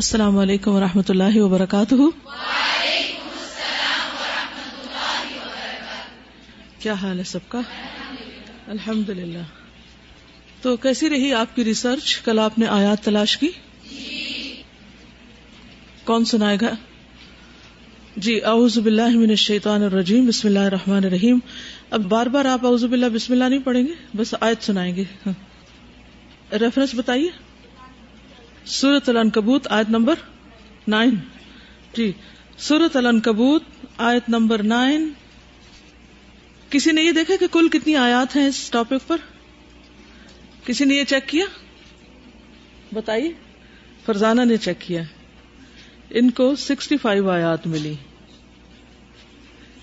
السلام علیکم و رحمۃ اللہ وبرکاتہ۔ کیا حال ہے سب کا؟ الحمد للہ تو کیسی رہی آپ کی ریسرچ؟ کل آپ نے آیات تلاش کی؟ کون سنائے گا؟ جی اعوذ باللہ من الشیطان الرجیم۔ بسم اللہ الرحمن الرحیم۔ اب بار بار آپ اعوذ باللہ بسم اللہ نہیں پڑھیں گے، بس آیت سنائیں گے۔ ہاں۔ ریفرنس بتائیے۔ سورت العنکبوت آیت نمبر نائن. جی سورت العنکبوت آیت نمبر نائن. کسی نے یہ دیکھا کہ کل کتنی آیات ہیں اس ٹاپک پر؟ کسی نے یہ چیک کیا؟ بتائیے، فرزانہ نے چیک کیا ان کو سکسٹی فائیو آیات ملی۔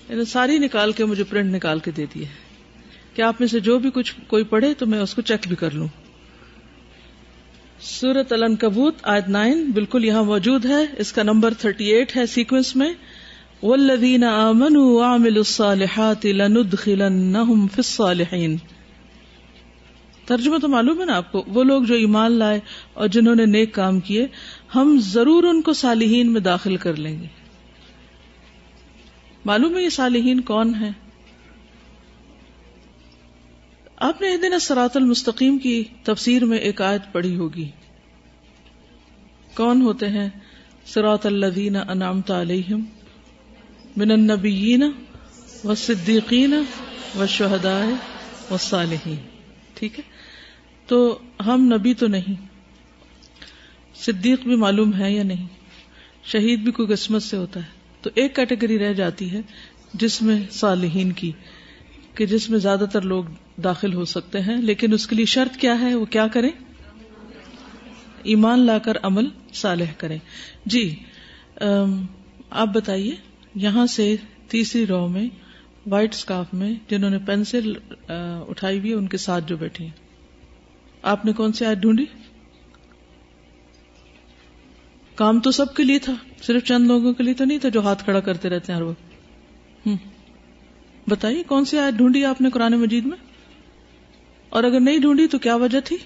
انہیں ساری نکال کے مجھے پرنٹ نکال کے دے دی کہ آپ میں سے جو بھی کچھ کوئی پڑھے تو میں اس کو چیک بھی کر لوں۔ سورت الن کبوت آیت نائن، بالکل یہاں موجود ہے۔ اس کا نمبر تھرٹی ایٹ ہے سیکوینس میں۔ والذین آمنوا وعملوا الصالحات لندخلنہم فی الصالحین ترجمہ تو معلوم ہے نا آپ کو؟ وہ لوگ جو ایمان لائے اور جنہوں نے نیک کام کیے، ہم ضرور ان کو صالحین میں داخل کر لیں گے۔ معلوم ہے یہ صالحین کون ہے آپ نے دن سرات المستقیم کی تفسیر میں ایک آیت پڑھی ہوگی۔ کون ہوتے ہیں؟ سرات الدین انعامت علیہم من النبیین و صدیقین و شہدائے و صالحین ٹھیک ہے؟ تو ہم نبی تو نہیں۔ صدیق بھی معلوم ہے یا نہیں؟ شہید بھی کوئی قسمت سے ہوتا ہے۔ تو ایک کیٹیگری رہ جاتی ہے جس میں صالحین کی، کہ جس میں زیادہ تر لوگ داخل ہو سکتے ہیں لیکن اس کے لیے شرط کیا ہے؟ وہ کیا کریں؟ ایمان لا کر عمل صالح کریں۔ جی آپ بتائیے، یہاں سے تیسری رو میں، وائٹ اسکارف میں، جنہوں نے پینسل اٹھائی ہوئی ان کے ساتھ جو بیٹھے ہیں۔ آپ نے کون سی آج ڈھونڈی؟ کام تو سب کے لیے تھا، صرف چند لوگوں کے لیے تو نہیں تھا جو ہاتھ کھڑا کرتے رہتے ہیں ہر وقت۔ بتائیے، کون سی آیت ڈھونڈی آپ نے قرآن مجید میں؟ اور اگر نہیں ڈھونڈی تو کیا وجہ تھی؟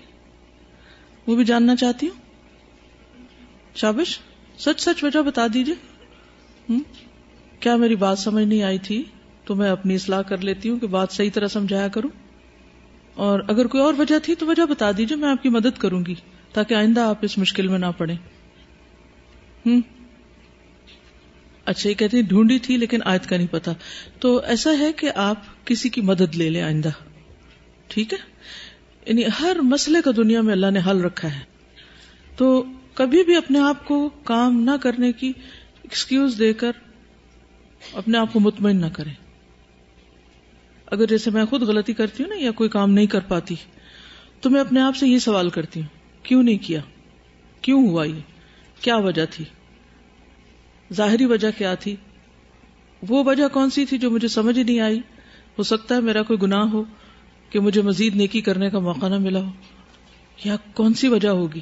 وہ بھی جاننا چاہتی ہوں۔ شابش، سچ سچ وجہ بتا دیجیے کیا میری بات سمجھ نہیں آئی تھی؟ تو میں اپنی اصلاح کر لیتی ہوں کہ بات صحیح طرح سمجھایا کروں۔ اور اگر کوئی اور وجہ تھی تو وجہ بتا دیجیے میں آپ کی مدد کروں گی تاکہ آئندہ آپ اس مشکل میں نہ پڑے ہوں اچھا یہ کہتے ہیں ڈھونڈی تھی لیکن آیت کا نہیں پتا۔ تو ایسا ہے کہ آپ کسی کی مدد لے لیں آئندہ۔ ٹھیک ہے؟ یعنی ہر مسئلے کا دنیا میں اللہ نے حل رکھا ہے۔ تو کبھی بھی اپنے آپ کو کام نہ کرنے کی ایکسکیوز دے کر اپنے آپ کو مطمئن نہ کریں۔ اگر جیسے میں خود غلطی کرتی ہوں نا یا کوئی کام نہیں کر پاتی، تو میں اپنے آپ سے یہ سوال کرتی ہوں، کیوں نہیں کیا؟ کیوں ہوا یہ؟ کیا وجہ تھی؟ ظاہری وجہ کیا تھی؟ وہ وجہ کون سی تھی جو مجھے سمجھ نہیں آئی؟ ہو سکتا ہے میرا کوئی گناہ ہو کہ مجھے مزید نیکی کرنے کا موقع نہ ملا ہو۔ یا کون سی وجہ ہوگی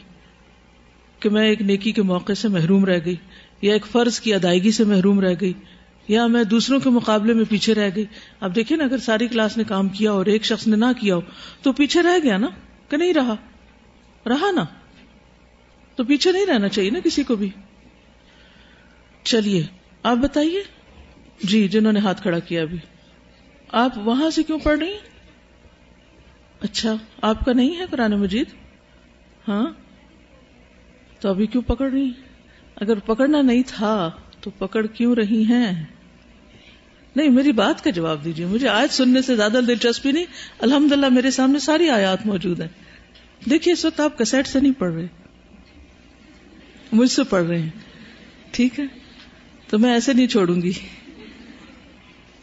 کہ میں ایک نیکی کے موقع سے محروم رہ گئی، یا ایک فرض کی ادائیگی سے محروم رہ گئی، یا میں دوسروں کے مقابلے میں پیچھے رہ گئی۔ اب دیکھیں نا، اگر ساری کلاس نے کام کیا اور ایک شخص نے نہ کیا ہو، تو پیچھے رہ گیا نا، کہ نہیں رہا؟ رہا نا۔ تو پیچھے نہیں رہنا چاہیے نا کسی کو بھی۔ چلیے، آپ بتائیے۔ جی جنہوں نے ہاتھ کھڑا کیا ابھی۔ آپ وہاں سے کیوں پڑھ رہی ہیں؟ اچھا آپ کا نہیں ہے قرآن مجید؟ ہاں؟ تو ابھی کیوں پکڑ رہی؟ اگر پکڑنا نہیں تھا، تو پکڑ کیوں رہی ہیں؟ نہیں، میری بات کا جواب دیجیے مجھے آج سننے سے زیادہ دلچسپی نہیں۔ الحمد للہ میرے سامنے ساری آیات موجود ہیں۔ دیکھیے، اس وقت آپ کسیٹ سے نہیں پڑھ رہے۔ مجھ سے پڑھ رہے ہیں۔ ٹھیک ہے؟ تو میں ایسے نہیں چھوڑوں گی۔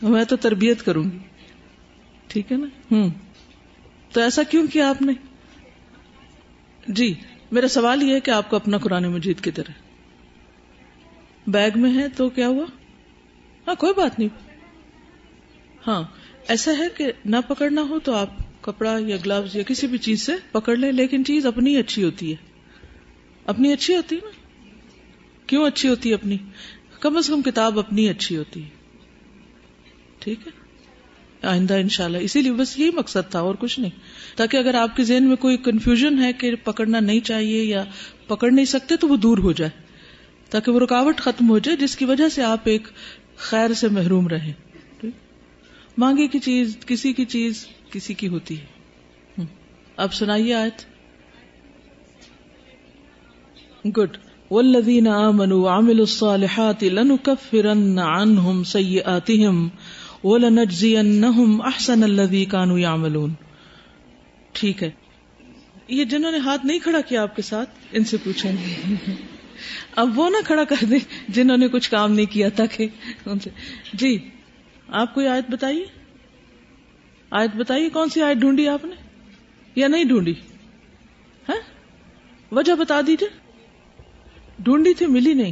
میں تو تربیت کروں گی۔ ٹھیک ہے نا؟ ہوں۔ تو ایسا کیوں کیا آپ نے؟ جی میرا سوال یہ ہے کہ آپ کو اپنا قرآن مجید کی طرح بیگ میں ہے تو کیا ہوا؟ ہاں کوئی بات نہیں۔ ہاں ایسا ہے کہ نہ پکڑنا ہو تو آپ کپڑا یا گلوز یا کسی بھی چیز سے پکڑ لیں، لیکن چیز اپنی اچھی ہوتی ہے۔ اپنی اچھی ہوتی ہے نا؟ کیوں اچھی ہوتی ہے اپنی؟ کم از کم کتاب اپنی اچھی ہوتی ہے۔ ٹھیک ہے؟ آئندہ ان شاء اللہ اسی لیے بس یہی مقصد تھا اور کچھ نہیں۔ تاکہ اگر آپ کے ذہن میں کوئی کنفیوژن ہے کہ پکڑنا نہیں چاہیے یا پکڑ نہیں سکتے تو وہ دور ہو جائے۔ تاکہ وہ رکاوٹ ختم ہو جائے جس کی وجہ سے آپ ایک خیر سے محروم رہیں۔ مانگے کی چیز، کسی کی چیز کسی کی ہوتی ہے۔ اب سنائیے آیت۔ گڈ۔ والذین آمنوا وعملوا الصالحات لنكفرن عنهم سیئاتهم ولنجزینهم احسن الذی كانوا يعملون ٹھیک ہے۔ یہ جنہوں نے ہاتھ نہیں کھڑا کیا آپ کے ساتھ، ان سے پوچھیں۔ اب وہ نہ کھڑا کر دیں جنہوں نے کچھ کام نہیں کیا تاکہ ان سے۔ جی آپ کوئی آیت بتائیے؟ آیت بتائیے کون سی آیت ڈھونڈی آپ نے؟ یا نہیں ڈھونڈی؟ ہے وجہ بتا دیجیے ڈھونڈی تھی، ملی نہیں۔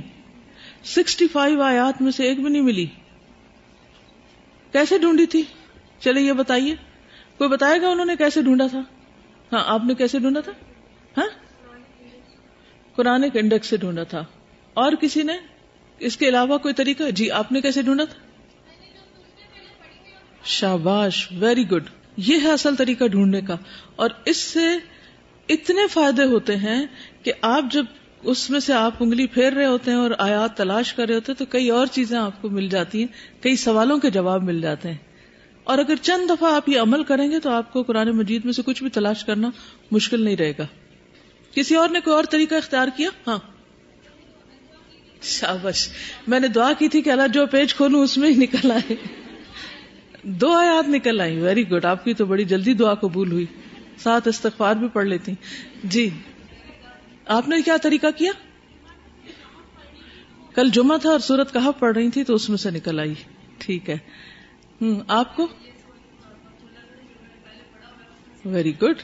سکسٹی فائیو آیات میں سے ایک بھی نہیں ملی۔ کیسے ڈھونڈی تھی؟ چلے یہ بتائیے۔ کوئی بتائے گا انہوں نے کیسے ڈھونڈا تھا؟ ہاں آپ نے کیسے ڈھونڈا تھا؟ ہاں؟ قرآن انڈیکس سے ڈھونڈا تھا۔ اور کسی نے؟ اس کے علاوہ کوئی طریقہ؟ جی آپ نے کیسے ڈھونڈا تھا؟ شاباش ویری گڈ یہ ہے اصل طریقہ ڈھونڈنے کا۔ اور اس سے اتنے فائدے ہوتے ہیں کہ آپ جب اس میں سے آپ انگلی پھیر رہے ہوتے ہیں اور آیات تلاش کر رہے ہوتے ہیں تو کئی اور چیزیں آپ کو مل جاتی ہیں، کئی سوالوں کے جواب مل جاتے ہیں۔ اور اگر چند دفعہ آپ یہ عمل کریں گے تو آپ کو قرآن مجید میں سے کچھ بھی تلاش کرنا مشکل نہیں رہے گا۔ کسی اور نے کوئی اور طریقہ اختیار کیا؟ ہاں۔ شابش میں نے دعا کی تھی کہ اللہ جو پیج کھولوں اس میں ہی نکل آئے۔ دو آیات نکل آئی ویری گڈ آپ کی تو بڑی جلدی دعا قبول ہوئی۔ ساتھ استغفار بھی پڑھ لیتی۔ جی۔ آپ نے کیا طریقہ کیا؟ کل جمعہ تھا اور سورت کہاں پڑھ رہی تھی تو اس میں سے نکل آئی۔ ٹھیک ہے۔ آپ کو؟ ویری گڈ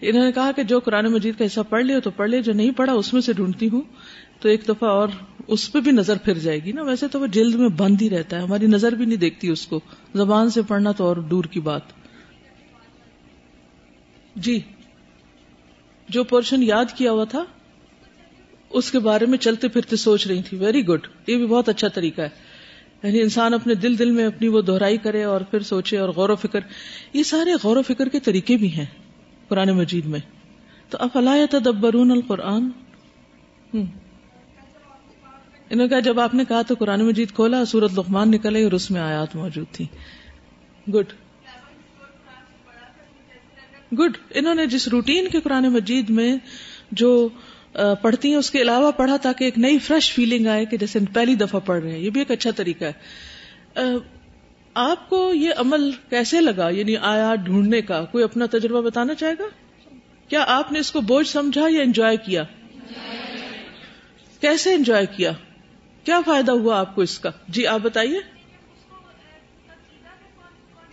انہوں نے کہا کہ جو قرآن مجید کا حصہ پڑھ لیا تو پڑھ لیا، جو نہیں پڑھا اس میں سے ڈھونڈتی ہوں۔ تو ایک دفعہ اور اس پہ بھی نظر پھر جائے گی نا۔ ویسے تو وہ جلد میں بند ہی رہتا ہے۔ ہماری نظر بھی نہیں دیکھتی اس کو۔ زبان سے پڑھنا تو اور دور کی بات۔ جی۔ جو پورشن یاد کیا ہوا تھا اس کے بارے میں چلتے پھرتے سوچ رہی تھی۔ ویری گڈ یہ بھی بہت اچھا طریقہ ہے۔ یعنی انسان اپنے دل دل میں اپنی وہ دہرائی کرے اور پھر سوچے اور غور و فکر۔ یہ سارے غور و فکر کے طریقے بھی ہیں قرآن مجید میں۔ تو افلا تدبرون القرآن؟ انہوں نے کہا، جب آپ نے کہا تو قرآن مجید کھولا سورت لقمان نکلے اور اس میں آیات موجود تھی گڈ گڈ انہوں نے جس روٹین کے قرآن مجید میں جو پڑھتی ہیں، اس کے علاوہ پڑھا تاکہ ایک نئی فریش فیلنگ آئے کہ جیسے پہلی دفعہ پڑھ رہے ہیں، یہ بھی ایک اچھا طریقہ ہے۔ آپ کو یہ عمل کیسے لگا؟ یعنی آیا ڈھونڈنے کا؟ کوئی اپنا تجربہ بتانا چاہے گا؟ کیا آپ نے اس کو بوجھ سمجھا یا انجوائے کیا؟ کیسے انجوائے کیا؟ کیا فائدہ ہوا آپ کو اس کا؟ جی آپ بتائیے۔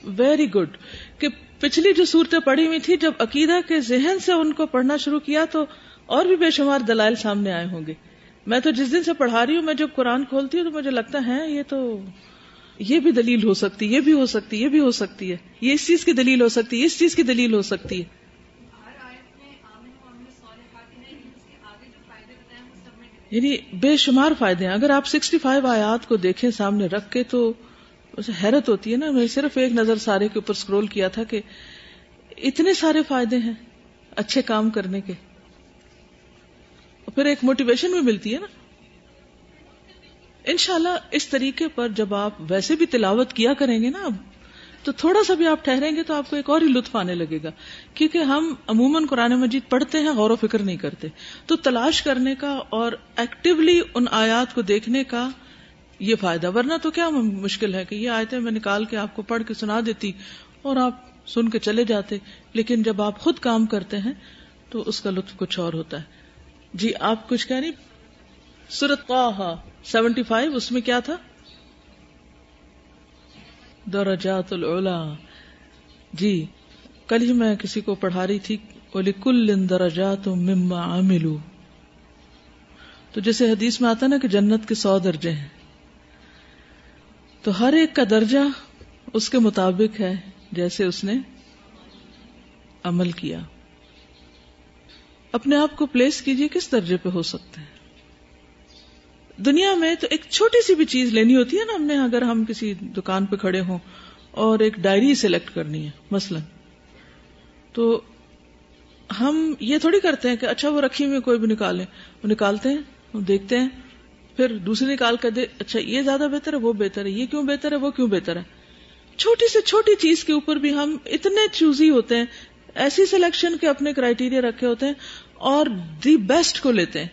ویری گڈ کہ پچھلی جو صورتیں پڑھی ہوئی تھی جب عقیدہ کے ذہن سے ان کو پڑھنا شروع کیا تو اور بھی بے شمار دلائل سامنے آئے ہوں گے۔ میں تو جس دن سے پڑھا رہی ہوں، میں جب قرآن کھولتی ہوں تو مجھے لگتا ہے یہ تو یہ بھی دلیل ہو سکتی، یہ بھی ہو سکتی، یہ بھی ہو سکتی ہے۔ یہ اس چیز کی دلیل ہو سکتی ہے اس چیز کی دلیل ہو سکتی ہے۔ یعنی بے شمار فائدے ہیں۔ اگر آپ سکسٹی فائیو آیات کو دیکھیں سامنے رکھ کے تو اسے حیرت ہوتی ہے نا۔ میں صرف ایک نظر سارے کے اوپر اسکرول کیا تھا کہ اتنے سارے فائدے ہیں اچھے کام کرنے کے۔ پھر ایک موٹیویشن بھی ملتی ہے نا۔ انشاءاللہ اس طریقے پر جب آپ ویسے بھی تلاوت کیا کریں گے نا اب تو تھوڑا سا بھی آپ ٹھہریں گے تو آپ کو ایک اور ہی لطف آنے لگے گا۔ کیونکہ ہم عموماً قرآن مجید پڑھتے ہیں، غور و فکر نہیں کرتے۔ تو تلاش کرنے کا اور ایکٹیولی ان آیات کو دیکھنے کا یہ فائدہ۔ ورنہ تو کیا مشکل ہے کہ یہ آیتیں میں نکال کے آپ کو پڑھ کے سنا دیتی اور آپ سن کے چلے جاتے۔ لیکن جب آپ خود کام کرتے ہیں تو اس کا لطف کچھ اور ہوتا ہے۔ جی آپ کچھ کہہ رہی سورت سیونٹی فائیو، اس میں کیا تھا؟ درجات العلا۔ جی کل ہی میں کسی کو پڑھا رہی تھی کل درجات مما عملو تو جیسے حدیث میں آتا نا کہ جنت کے سو درجے ہیں۔ تو ہر ایک کا درجہ اس کے مطابق ہے، جیسے اس نے عمل کیا۔ اپنے آپ کو پلیس کیجیے کس درجے پہ ہو سکتے ہیں۔ دنیا میں تو ایک چھوٹی سی بھی چیز لینی ہوتی ہے نا ہم نے، اگر ہم کسی دکان پہ کھڑے ہوں اور ایک ڈائری سلیکٹ کرنی ہے، مثلا۔ تو ہم یہ تھوڑی کرتے ہیں کہ اچھا وہ رکھی ہوئی کوئی بھی نکالے وہ نکالتے ہیں دیکھتے ہیں، پھر دوسری نکال کر دے اچھا یہ زیادہ بہتر ہے، وہ بہتر ہے، یہ کیوں بہتر ہے، وہ کیوں بہتر ہے۔ چھوٹی سے چھوٹی چیز کے اوپر بھی ہم اتنے چوزی ہوتے ہیں، ایسی سلیکشن کے اپنے کرائٹیریا رکھے ہوتے ہیں اور دی بیسٹ کو لیتے ہیں۔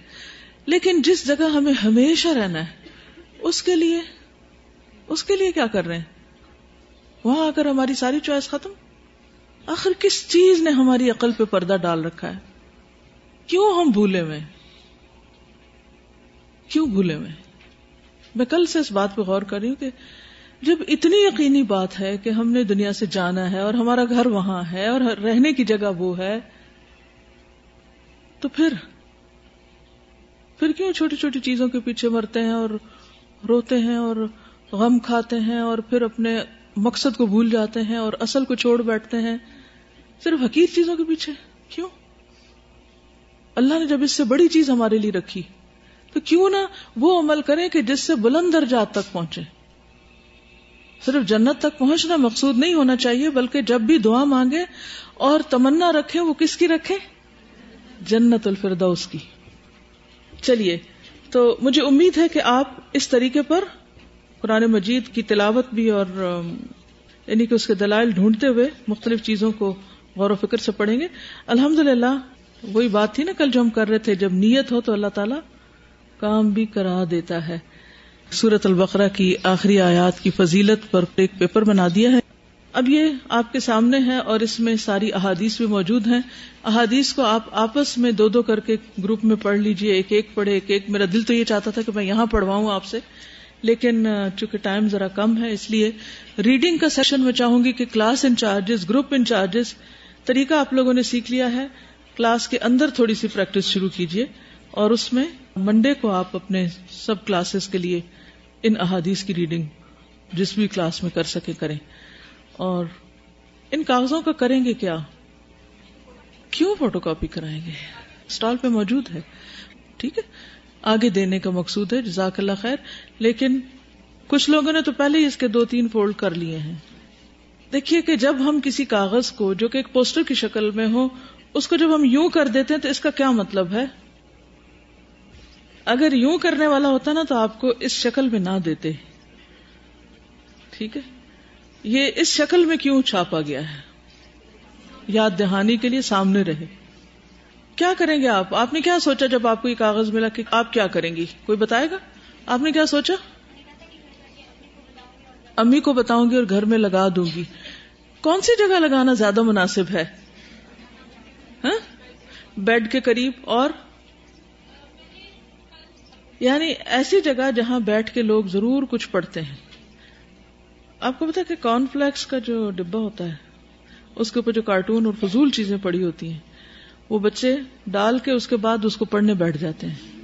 لیکن جس جگہ ہمیں ہمیشہ رہنا ہے، اس کے لیے، اس کے لیے کیا کر رہے ہیں؟ وہاں اگر ہماری ساری چوائس ختم، آخر کس چیز نے ہماری عقل پہ پردہ ڈال رکھا ہے؟ کیوں ہم بھولے ہوئے کیوں بھولے ہوئے میں کل سے اس بات پہ غور کر رہی ہوں کہ جب اتنی یقینی بات ہے کہ ہم نے دنیا سے جانا ہے اور ہمارا گھر وہاں ہے اور رہنے کی جگہ وہ ہے تو پھر پھر کیوں چھوٹی چھوٹی چیزوں کے پیچھے مرتے ہیں اور روتے ہیں اور غم کھاتے ہیں اور پھر اپنے مقصد کو بھول جاتے ہیں اور اصل کو چھوڑ بیٹھتے ہیں؟ صرف حقیق چیزوں کے پیچھے؟ کیوں؟ اللہ نے جب اس سے بڑی چیز ہمارے لیے رکھی، تو کیوں نہ وہ عمل کریں کہ جس سے بلند درجات تک پہنچے؟ صرف جنت تک پہنچنا مقصود نہیں ہونا چاہیے، بلکہ جب بھی دعا مانگے اور تمنا رکھے، وہ کس کی رکھے؟ جنت الفردوس کی۔ چلیے، تو مجھے امید ہے کہ آپ اس طریقے پر قرآن مجید کی تلاوت بھی اور یعنی کہ اس کے دلائل ڈھونڈتے ہوئے مختلف چیزوں کو غور و فکر سے پڑھیں گے۔ الحمد للہ وہی بات تھی نا کل جو ہم کر رہے تھے، جب نیت ہو تو اللہ تعالیٰ کام بھی کرا دیتا ہے۔ سورت البقرہ کی آخری آیات کی فضیلت پر ایک پیپر بنا دیا ہے۔ اب یہ آپ کے سامنے ہے اور اس میں ساری احادیث بھی موجود ہیں۔ احادیث کو آپ آپس میں دو دو کر کے گروپ میں پڑھ لیجیے۔ ایک ایک پڑھے، ایک ایک۔ میرا دل تو یہ چاہتا تھا کہ میں یہاں پڑھواؤں آپ سے، لیکن چونکہ ٹائم ذرا کم ہے، اس لیے ریڈنگ کا سیشن میں چاہوں گی کہ کلاس انچارجز، گروپ انچارجز، طریقہ آپ لوگوں نے سیکھ لیا ہے۔ کلاس کے اندر تھوڑی سی پریکٹس شروع کیجیے اور اس میں منڈے کو آپ اپنے سب کلاسز کے لیے ان احادیث کی ریڈنگ جس بھی کلاس میں کر سکے کریں۔ اور ان کاغذوں کا کریں گے کیا؟ کیوں فوٹو کاپی کرائیں گے؟ اسٹال پہ موجود ہے۔ ٹھیک ہے؟ آگے دینے کا مقصود ہے، جزاک اللہ خیر۔ لیکن کچھ لوگوں نے تو پہلے ہی اس کے دو تین فولڈ کر لیے ہیں۔ دیکھیے کہ جب ہم کسی کاغذ کو، جو کہ ایک پوسٹر کی شکل میں ہو، اس کو جب ہم یوں کر دیتے ہیں تو اس کا کیا مطلب ہے؟ اگر یوں کرنے والا ہوتا نا تو آپ کو اس شکل میں نہ دیتے۔ ٹھیک ہے؟ یہ اس شکل میں کیوں چھاپا گیا ہے؟ یاد دہانی کے لیے سامنے رہے۔ کیا کریں گے آپ؟ آپ نے کیا سوچا جب آپ کو یہ کاغذ ملا کہ آپ کیا کریں گی؟ کوئی بتائے گا؟ آپ نے کیا سوچا؟ امی کو بتاؤں گی اور گھر میں لگا دوں گی۔ کون سی جگہ لگانا زیادہ مناسب ہے؟ ہاں؟ بیڈ کے قریب اور؟ یعنی ایسی جگہ جہاں بیٹھ کے لوگ ضرور کچھ پڑھتے ہیں۔ آپ کو پتا کہ کارن فلیکس کا جو ڈبا ہوتا ہے، اس کے اوپر جو کارٹون اور فضول چیزیں پڑی ہوتی ہیں، وہ بچے ڈال کے اس کے بعد اس کو پڑھنے بیٹھ جاتے ہیں۔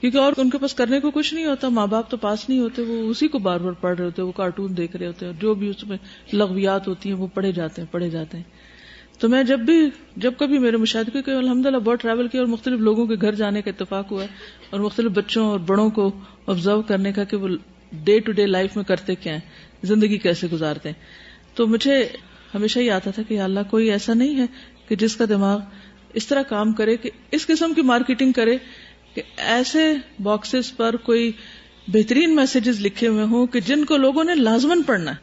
کیونکہ اور ان کے پاس کرنے کو کچھ نہیں ہوتا، ماں باپ تو پاس نہیں ہوتے، وہ اسی کو بار بار پڑھ رہے ہوتے، وہ کارٹون دیکھ رہے ہوتے ہیں، جو بھی اس میں لغویات ہوتی ہیں، وہ پڑھے جاتے ہیں، پڑھے جاتے ہیں۔ تو میں جب بھی، جب کبھی میرے مشاہدے کے الحمد للہ بہت ٹریول کیا اور مختلف لوگوں کے گھر جانے کا اتفاق ہوا ہے اور مختلف بچوں اور بڑوں کو آبزرو کرنے کا کہ وہ ڈے ٹو ڈے لائف میں کرتے کیا ہیں؟ زندگی کیسے گزارتے ہیں؟ تو مجھے ہمیشہ یہ آتا تھا کہ اللہ، کوئی ایسا نہیں ہے کہ جس کا دماغ اس طرح کام کرے کہ اس قسم کی مارکیٹنگ کرے کہ ایسے باکسز پر کوئی بہترین میسجز لکھے ہوئے ہوں کہ جن کو لوگوں نے لازمن پڑھنا ہے۔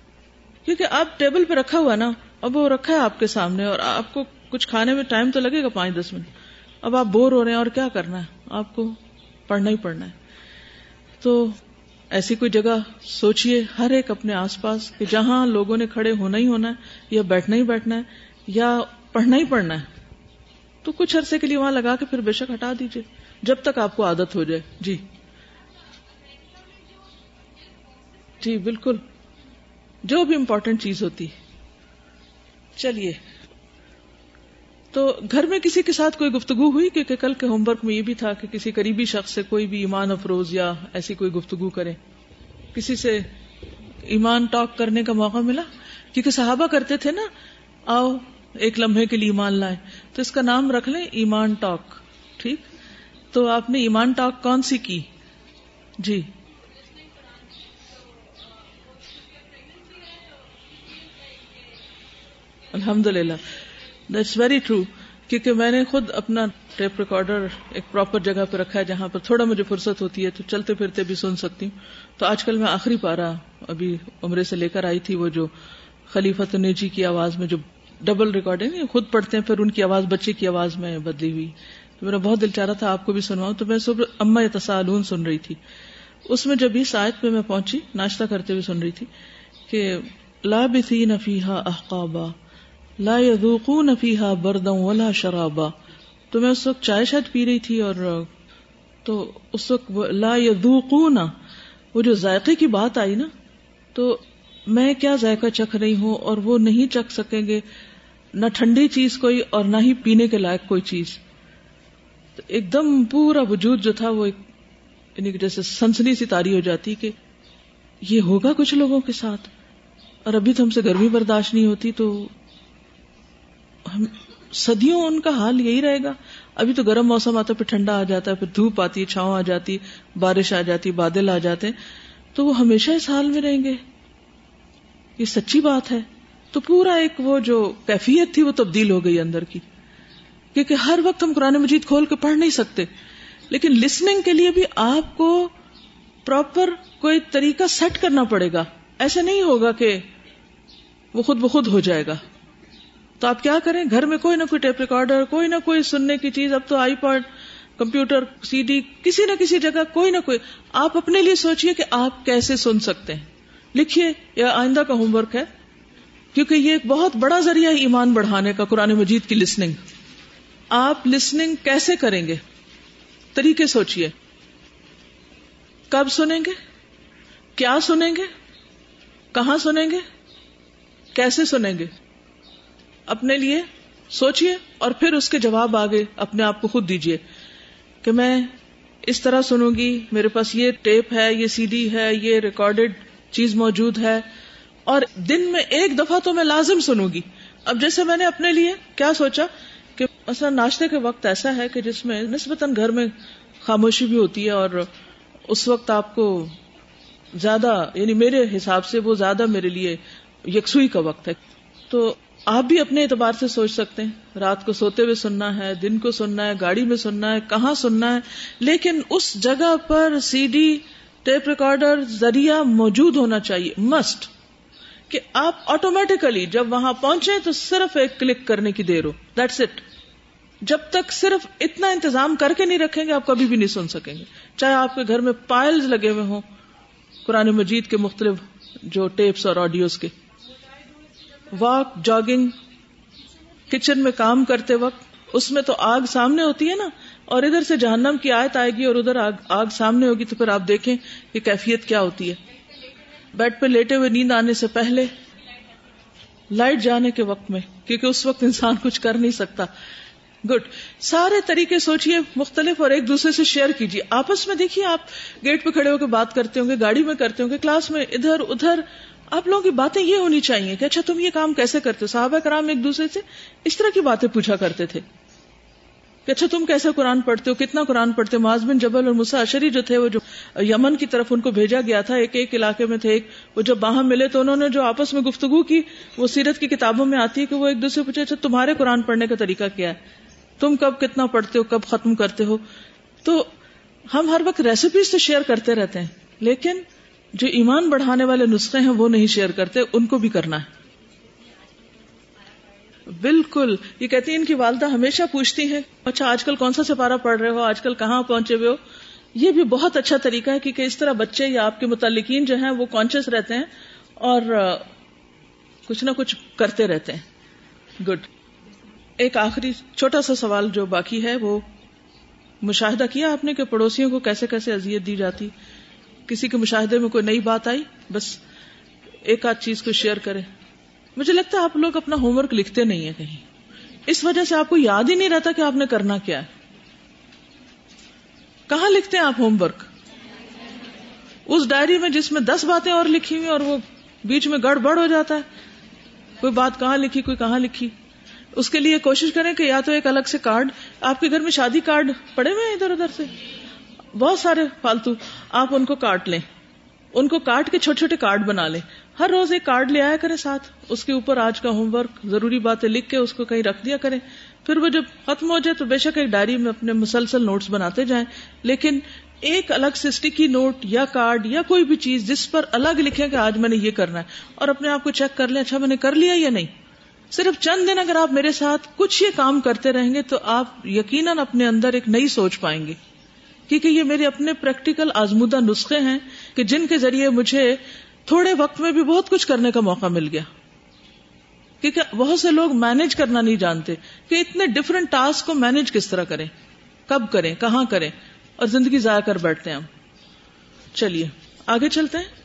کیونکہ آپ ٹیبل پہ رکھا ہوا نا، اب وہ رکھا ہے آپ کے سامنے اور آپ کو کچھ کھانے میں ٹائم تو لگے گا پانچ دس منٹ۔ اب آپ بور ہو رہے ہیں اور کیا کرنا ہے؟ آپ کو پڑھنا ہی پڑھنا ہے۔ تو ایسی کوئی جگہ سوچئے ہر ایک اپنے آس پاس کہ جہاں لوگوں نے کھڑے ہونا ہی ہونا ہے یا بیٹھنا ہی بیٹھنا ہے یا پڑھنا ہی پڑھنا ہے، تو کچھ عرصے کے لیے وہاں لگا کے پھر بے شک ہٹا دیجیے جب تک آپ کو عادت ہو جائے۔ جی۔ جی بالکل۔ جو بھی امپورٹینٹ چیز ہوتی۔ چلیے۔ تو گھر میں کسی کے ساتھ کوئی گفتگو ہوئی کیونکہ کل کے ہوم ورک میں یہ بھی تھا کہ کسی قریبی شخص سے کوئی بھی ایمان افروز یا ایسی کوئی گفتگو کرے؟ کسی سے ایمان ٹاک کرنے کا موقع ملا؟ کیونکہ صحابہ کرتے تھے نا، آؤ ایک لمحے کے لیے ایمان لائے تو اس کا نام رکھ لیں ایمان ٹاک ٹھیک؟ تو آپ نے ایمان ٹاک کون سی کی؟ جی۔ الحمد للہ دیٹس ویری ٹرو کیونکہ میں نے خود اپنا ٹیپ ریکارڈر ایک پراپر جگہ پہ رکھا ہے جہاں پر تھوڑا مجھے فرصت ہوتی ہے تو چلتے پھرتے بھی سن سکتی ہوں۔ تو آج کل میں آخری پارا ابھی عمرے سے لے کر آئی تھی وہ جو خلیفت نیجی کی آواز میں جو ڈبل ریکارڈنگ خود پڑھتے ہیں، پھر ان کی آواز، بچے کی آواز میں بدلی ہوئی۔ تو میرا بہت دل چاہ رہا تھا آپ کو بھی سنواؤں۔ تو میں صبح اما تسالون سن رہی تھی۔ اس میں جب اس آیت پہ میں پہنچی، ناشتہ کرتے ہوئے سن رہی تھی کہ لا بثین فیہا احقابا۔ لا یذوقون فیہا بردن ولا شرابا۔ تو میں اس وقت چائے شاید پی رہی تھی اور تو اس وقت لا یذوقون، وہ جو ذائقے کی بات آئی نا، تو میں کیا ذائقہ چکھ رہی ہوں اور وہ نہیں چکھ سکیں گے، نہ ٹھنڈی چیز کوئی اور نہ ہی پینے کے لائق کوئی چیز۔ تو ایک دم پورا وجود جو تھا وہ یعنی جیسے سنسنی سی تاری ہو جاتی کہ یہ ہوگا کچھ لوگوں کے ساتھ۔ اور ابھی تو ہم سے گرمی برداشت نہیں ہوتی تو صدیوں ان کا حال یہی رہے گا۔ ابھی تو گرم موسم آتا ہے، پھر ٹھنڈا آ جاتا ہے، پھر دھوپ آتی ہے چھاؤں آ جاتی، بارش آ جاتی، بادل آ جاتے۔ تو وہ ہمیشہ اس حال میں رہیں گے۔ یہ سچی بات ہے۔ تو پورا ایک وہ جو کیفیت تھی وہ تبدیل ہو گئی اندر کی۔ کیونکہ ہر وقت ہم قرآن مجید کھول کے پڑھ نہیں سکتے۔ لیکن لسننگ کے لیے بھی آپ کو پراپر کوئی طریقہ سیٹ کرنا پڑے گا۔ ایسے نہیں ہوگا کہ وہ خود بخود ہو جائے گا۔ تو آپ کیا کریں؟ گھر میں کوئی نہ کوئی ٹیپ ریکارڈر، کوئی نہ کوئی سننے کی چیز، اب تو iPod, computer, C D, کسی نہ کسی جگہ کوئی نہ کوئی۔ آپ اپنے لیے سوچئے کہ آپ کیسے سن سکتے ہیں۔ لکھیے یا آئندہ کا ہوم ورک ہے، کیونکہ یہ ایک بہت بڑا ذریعہ ہے ایمان بڑھانے کا، قرآن مجید کی لسننگ آپ لسننگ کیسے کریں گے؟ طریقے سوچئے۔ کب سنیں گے؟ کیا سنیں گے؟ کہاں سنیں گے؟ کیسے سنیں گے؟ اپنے لیے سوچئے اور پھر اس کے جواب آگے اپنے آپ کو خود دیجیے کہ میں اس طرح سنوں گی، میرے پاس یہ ٹیپ ہے، یہ سی ڈی ہے، یہ ریکارڈیڈ چیز موجود ہے اور دن میں ایک دفعہ تو میں لازم سنوں گی۔ اب جیسے میں نے اپنے لیے کیا سوچا کہ مثلا ناشتے کے وقت ایسا ہے کہ جس میں نسبتاً گھر میں خاموشی بھی ہوتی ہے اور اس وقت آپ کو زیادہ یعنی میرے حساب سے وہ زیادہ میرے لیے یکسوئی کا وقت ہے۔ تو آپ بھی اپنے اعتبار سے سوچ سکتے ہیں۔ رات کو سوتے ہوئے سننا ہے، دن کو سننا ہے، گاڑی میں سننا ہے، کہاں سننا ہے۔ لیکن اس جگہ پر سی ڈی ٹیپ ریکارڈر ذریعہ موجود ہونا چاہیے مسٹ کہ آپ آٹومیٹیکلی جب وہاں پہنچے تو صرف ایک کلک کرنے کی دیر ہو۔ دیٹس اٹ جب تک صرف اتنا انتظام کر کے نہیں رکھیں گے، آپ کبھی بھی نہیں سن سکیں گے۔ چاہے آپ کے گھر میں پائلز لگے ہوئے ہوں، قرآن مجید کے مختلف جو ٹیپس اور آڈیوز کے۔ واک جاگنگ کچن میں کام کرتے وقت اس میں تو آگ سامنے ہوتی ہے نا اور ادھر سے جہنم کی آیت آئے گی اور ادھر آگ, آگ سامنے ہوگی تو پھر آپ دیکھیں کہ کیفیت کیا ہوتی ہے۔ بیڈ پہ لیٹے ہوئے نیند آنے سے پہلے لائٹ جانے کے وقت میں کیونکہ اس وقت انسان کچھ کر نہیں سکتا۔ گڈ۔ سارے طریقے سوچئے مختلف اور ایک دوسرے سے شیئر کیجیے آپس میں دیکھیے آپ گیٹ پہ کھڑے ہو کے بات کرتے ہوں گے گاڑی میں کرتے ہوں گے کلاس میں ادھر ادھر آپ لوگوں کی باتیں یہ ہونی چاہیے کہ اچھا تم یہ کام کیسے کرتے ہو؟ صحابہ کرام ایک دوسرے سے اس طرح کی باتیں پوچھا کرتے تھے کہ اچھا تم کیسے قرآن پڑھتے ہو؟ کتنا قرآن پڑھتے معاذ بن جبل اور مسا اشری جو تھے وہ جو یمن کی طرف ان کو بھیجا گیا تھا، ایک ایک علاقے میں تھے، ایک وہ جب باہر ملے تو انہوں نے جو آپس میں گفتگو کی، وہ سیرت کی کتابوں میں آتی ہے کہ وہ ایک دوسرے پوچھے اچھا تمہارے قرآن پڑھنے کا طریقہ کیا ہے؟ تم کب کتنا پڑھتے ہو؟ کب ختم کرتے ہو؟ تو ہم ہر وقت ریسیپیز تو شیئر کرتے رہتے ہیں، لیکن جو ایمان بڑھانے والے نسخے ہیں وہ نہیں شیئر کرتے، ان کو بھی کرنا ہے۔ بالکل، یہ کہتی ہیں ان کی والدہ ہمیشہ پوچھتی ہیں اچھا آج کل کون سا سپارہ پڑھ رہے ہو؟ آج کل کہاں پہنچے ہوئے ہو؟ یہ بھی بہت اچھا طریقہ ہے کیونکہ اس طرح بچے یا آپ کے متعلقین جو ہیں وہ کانشیس رہتے ہیں اور کچھ نہ کچھ کرتے رہتے ہیں۔ گڈ ایک آخری چھوٹا سا سوال جو باقی ہے، وہ مشاہدہ کیا آپ نے کہ پڑوسیوں کو کیسے کیسے اذیت دی جاتی؟ کسی کے مشاہدے میں کوئی نئی بات آئی؟ بس ایک آدھ چیز کو شیئر کرے مجھے لگتا ہے آپ لوگ اپنا ہوم ورک لکھتے نہیں ہیں کہیں۔ اس وجہ سے آپ کو یاد ہی نہیں رہتا کہ آپ نے کرنا کیا ہے۔ کہاں لکھتے ہیں آپ ہوم ورک اس ڈائری میں جس میں دس باتیں اور لکھی ہوئی اور وہ بیچ میں گڑ بڑ ہو جاتا ہے۔ کوئی بات کہاں لکھی، کوئی کہاں لکھی۔ اس کے لیے کوشش کریں کہ یا تو ایک الگ سے کارڈ آپ کے گھر میں شادی کارڈ پڑے ہوئے ہیں ادھر ادھر سے؟ بہت سارے فالتو، آپ ان کو کاٹ لیں۔ ان کو کاٹ کے چھوٹے چھوٹے کارڈ بنا لیں۔ ہر روز ایک کارڈ لے آیا کرے ساتھ۔ اس کے اوپر آج کا ہوم ورک، ضروری باتیں لکھ کے اس کو کہیں رکھ دیا کریں۔ پھر وہ جب ختم ہو جائے تو بے شک ایک ڈائری میں اپنے مسلسل نوٹس بناتے جائیں۔ لیکن ایک الگ سے اسٹکی نوٹ یا کارڈ یا کوئی بھی چیز جس پر الگ لکھیں کہ آج میں نے یہ کرنا ہے اور اپنے آپ کو چیک کر لیں اچھا میں نے کر لیا یا نہیں؟ صرف چند دن اگر آپ میرے ساتھ کچھ یہ کام کرتے رہیں گے تو آپ یقیناً اپنے اندر ایک نئی سوچ پائیں گے۔ کیونکہ یہ میرے اپنے پریکٹیکل آزمودہ نسخے ہیں کہ جن کے ذریعے مجھے تھوڑے وقت میں بھی بہت کچھ کرنے کا موقع مل گیا۔ کیونکہ بہت سے لوگ مینج کرنا نہیں جانتے کہ اتنے ڈفرینٹ ٹاسک کو مینج کس طرح کریں، کب کریں، کہاں کریں، اور زندگی ضائع کر بیٹھتے ہیں ہم۔ چلیے، آگے چلتے ہیں۔